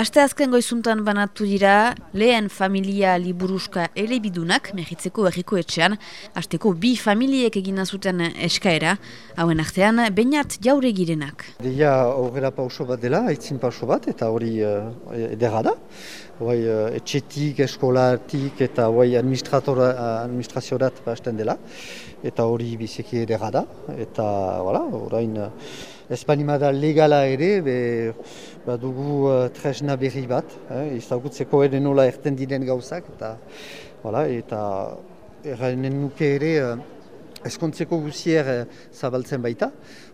Aste azken goizuntan banatu dira lehen familia liburuska elebidunak mehitzeko erriko etxean, asteko bi familiek egina zuten eskaera, hauen artean bainat jaure girenak. Deia aurrera pauso bat dela, aitzin pauso bat, eta hori uh, edera da. Hoi, uh, etxetik, eskolatik eta hoi administraziorat basten dela. Eta hori biziki edera da. Eta, voilà, orain, uh, Espanimada legala ere, be, badugu uh, tresna berri bat, eh, izagutzeko ere nola erten diren gauzak, eta, voilà, eta erranen nuke ere, uh, eskontzeko guzier eh, zabaltzen baita,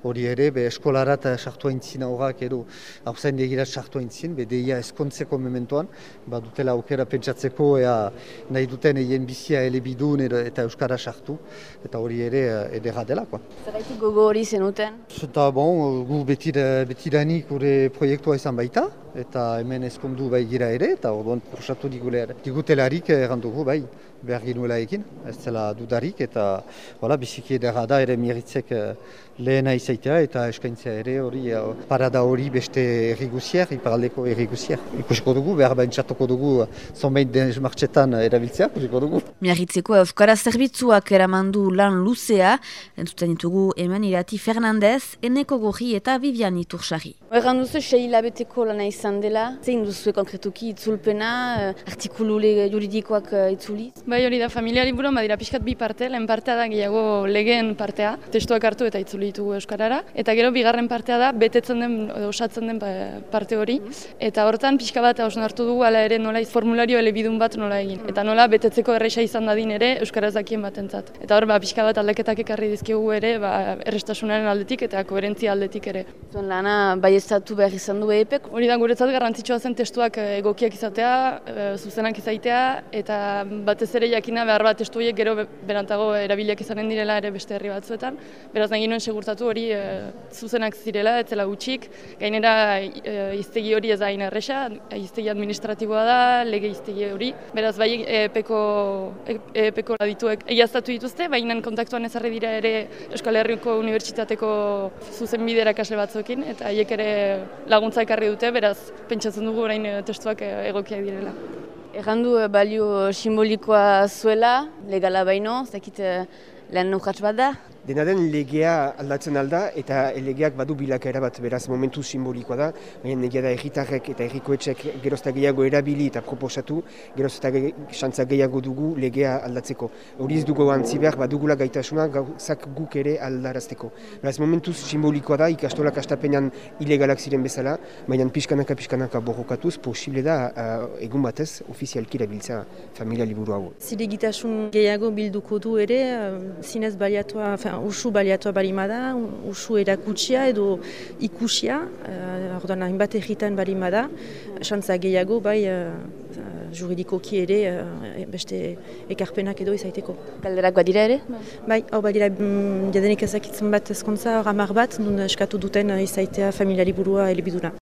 hori ere, be eskolarat sartu haintzin aurrak edo hauzain degirat sartu haintzin, be deia eskontzeko mementoan, ba dutela aukera pentsatzeko ea nahi duten egin bizia elebidun eta euskara sartu, eta hori ere eh, edera dela. Zeraitik gogo hori zenuten? Eta bon, gu betidanik gure proiektua izan baita, eta hemen eskondu bai gira ere, eta orduan prosatu digutelarik errandugu bai behar ginuela ez zela dudarik, eta wala, biziki edera da ere miritzek uh, lehena izaitea eta eskaintzea ere hori uh, parada hori beste erriguzier, iparaldeko erriguzier. Ikusiko dugu, behar bain txatuko dugu uh, zonbein den martxetan uh, erabiltzea, ikusiko dugu. Miarritzeko Euskara Zerbitzuak eramandu lan luzea, entzuten ditugu hemen irati Fernandez, Eneko Gorri eta Vivian Itursari. Erran duzu, sei hilabeteko lana izan dela, zein duzu konkretuki itzulpena, artikulu juridikoak itzuliz? Bai hori da, familia liburuan badira pixkat bi parte, lehen partea da gehiago legeen partea, testuak hartu eta itzuli ditugu Euskarara, eta gero bigarren partea da, betetzen den, osatzen den parte hori, eta hortan pixka bat hartu dugu, ala ere nola formulario elebidun bat nola egin, eta nola betetzeko erresa izan dadin ere Euskaraz dakien batentzat. Eta hor, ba, pixka bat aldeketak ekarri dizkigu ere, ba, errestasunaren aldetik eta koherentzia aldetik ere. Zuen lana, bai ez behar izan du epek? Hori da, guretzat garrantzitsua zen testuak eh, egokiak izatea, eh, zuzenak izaitea, eta batez ere jakina behar bat testu horiek gero berantago erabiliak izanen direla ere beste herri batzuetan. Beraz nahi nuen segurtatu hori e, zuzenak zirela, etzela gutxik. Gainera e, iztegi hori ez hain erresa, iztegi administratiboa da, lege iztegi hori. Beraz bai epeko, epeko ladituek egiaztatu dituzte, baina kontaktuan ezarri dira ere Euskal Herriko Unibertsitateko zuzen bidera kasle batzuekin, eta haiek ere laguntza ekarri dute, beraz pentsatzen dugu orain testuak egokiak direla. Errandu eh, balio simbolikoa zuela, legala baino, zekit eh, lehen nukatz bat da? Dena den legea aldatzen alda eta legeak badu bilakaera bat beraz momentu simbolikoa da, baina negia da erritarrek eta errikoetxek gerozta gehiago erabili eta proposatu, gerozta xantza gehiago dugu legea aldatzeko. Hori ez dugu antzi behar, badugula gaitasuna gauzak guk ere aldarazteko. Beraz momentu simbolikoa da, ikastolak astapenean ilegalak ziren bezala, baina pixkanaka pixkanaka borrokatuz, posible da uh, egun batez ofizialki erabiltza familia liburu hau. Zide gitasun gehiago bilduko du ere, uh, zinez baliatua, usu baliatua barimada, usu erakutsia edo ikusia, uh, orduan hainbat egitan barimada, xantza gehiago bai uh, juridikoki ere uh, beste ekarpenak edo izaiteko. Galderak badira ere? Bai, hau badira mm, jadenik ezakitzen bat ezkontza, ramar bat, nun eskatu duten izaitea familiari burua elebiduna.